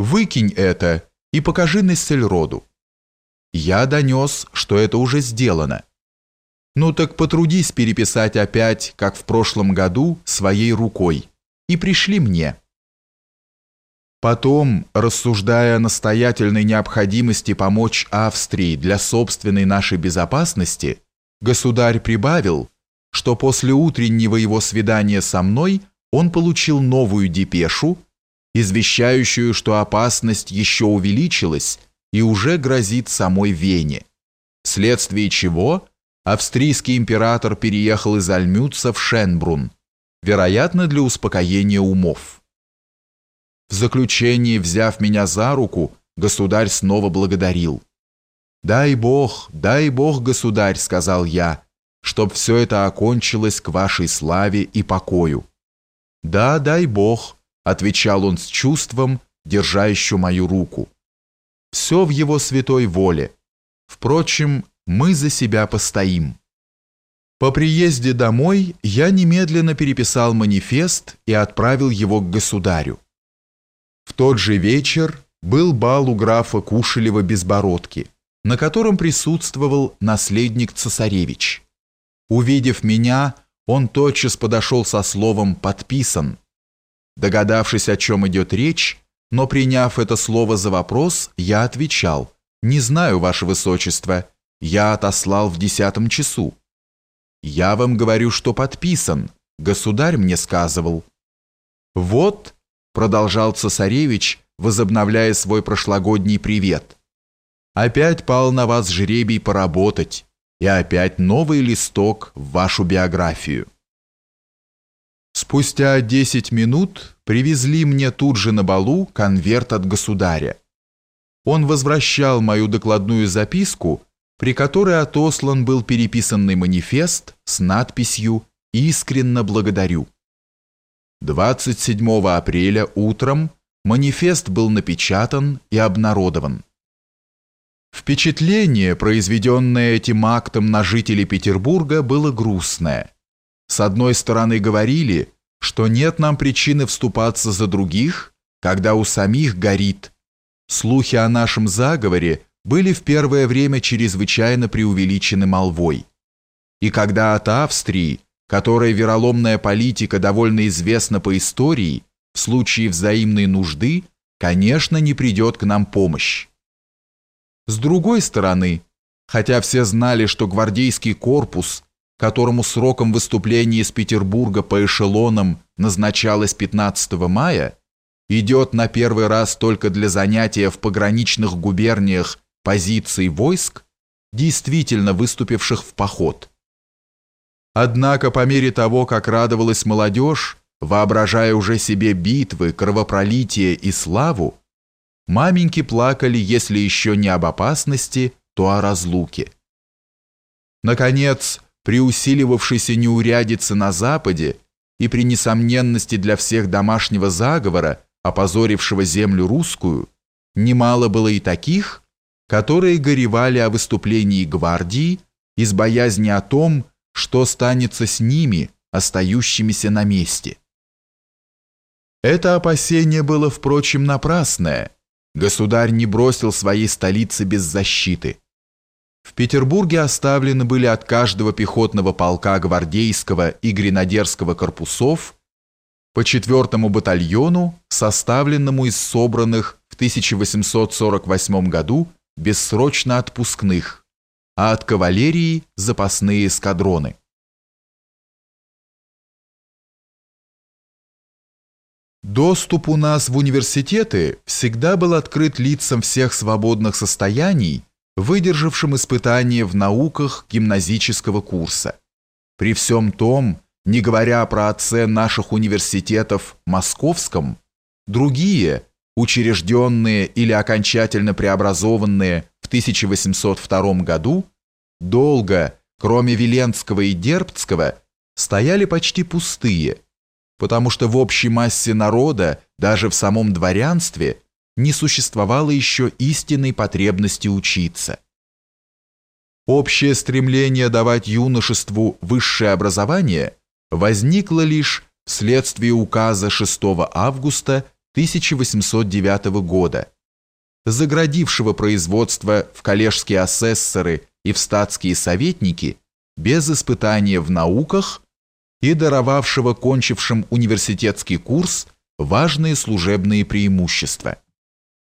Выкинь это и покажи Нессельроду. Я донес, что это уже сделано. Ну так потрудись переписать опять, как в прошлом году, своей рукой, и пришли мне. Потом, рассуждая о настоятельной необходимости помочь Австрии для собственной нашей безопасности, государь прибавил, что после утреннего его свидания со мной он получил новую депешу, извещающую, что опасность еще увеличилась и уже грозит самой Вене, вследствие чего австрийский император переехал из Альмюца в Шенбрун, вероятно, для успокоения умов. В заключение, взяв меня за руку, государь снова благодарил. «Дай Бог, дай Бог, государь», — сказал я, — «чтоб все это окончилось к вашей славе и покою». «Да, дай Бог», — отвечал он с чувством, держа еще мою руку. «Все в его святой воле. Впрочем, мы за себя постоим». По приезде домой я немедленно переписал манифест и отправил его к государю. В тот же вечер был бал у графа Кушелева-Безбородки, на котором присутствовал наследник цесаревич. Увидев меня, он тотчас подошел со словом «подписан». Догадавшись, о чем идет речь, но приняв это слово за вопрос, я отвечал «Не знаю, ваше высочество, я отослал в десятом часу». «Я вам говорю, что подписан, государь мне сказывал». «Вот», — продолжал цесаревич, возобновляя свой прошлогодний привет, «опять пал на вас жребий поработать» и опять новый листок в вашу биографию. Спустя 10 минут привезли мне тут же на балу конверт от государя. Он возвращал мою докладную записку, при которой отослан был переписанный манифест с надписью «Искренно благодарю». 27 апреля утром манифест был напечатан и обнародован. Впечатление, произведенное этим актом на жителей Петербурга, было грустное. С одной стороны говорили, что нет нам причины вступаться за других, когда у самих горит. Слухи о нашем заговоре были в первое время чрезвычайно преувеличены молвой. И когда от Австрии, которой вероломная политика довольно известна по истории, в случае взаимной нужды, конечно, не придет к нам помощь. С другой стороны, хотя все знали, что гвардейский корпус, которому сроком выступления из Петербурга по эшелонам назначалось 15 мая, идет на первый раз только для занятия в пограничных губерниях позиций войск, действительно выступивших в поход. Однако по мере того, как радовалась молодежь, воображая уже себе битвы, кровопролитие и славу, Маменьки плакали, если еще не об опасности, то о разлуке. Наконец, при усиливавшейся неурядице на Западе и при несомненности для всех домашнего заговора, опозорившего землю русскую, немало было и таких, которые горевали о выступлении гвардии из боязни о том, что станется с ними, остающимися на месте. Это опасение было, впрочем, напрасное – Государь не бросил своей столицы без защиты. В Петербурге оставлены были от каждого пехотного полка гвардейского и гренадерского корпусов по четвертому батальону, составленному из собранных в 1848 году бессрочно отпускных, а от кавалерии запасные эскадроны. Доступ у нас в университеты всегда был открыт лицам всех свободных состояний, выдержавшим испытания в науках гимназического курса. При всем том, не говоря про оцен наших университетов московском, другие, учрежденные или окончательно преобразованные в 1802 году, долго, кроме Веленского и Дербцкого, стояли почти пустые – потому что в общей массе народа, даже в самом дворянстве, не существовало еще истинной потребности учиться. Общее стремление давать юношеству высшее образование возникло лишь вследствие указа 6 августа 1809 года, заградившего производство в коллежские асессоры и в статские советники без испытания в науках и даровавшего кончившим университетский курс важные служебные преимущества.